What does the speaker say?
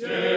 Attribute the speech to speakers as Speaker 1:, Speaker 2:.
Speaker 1: Stay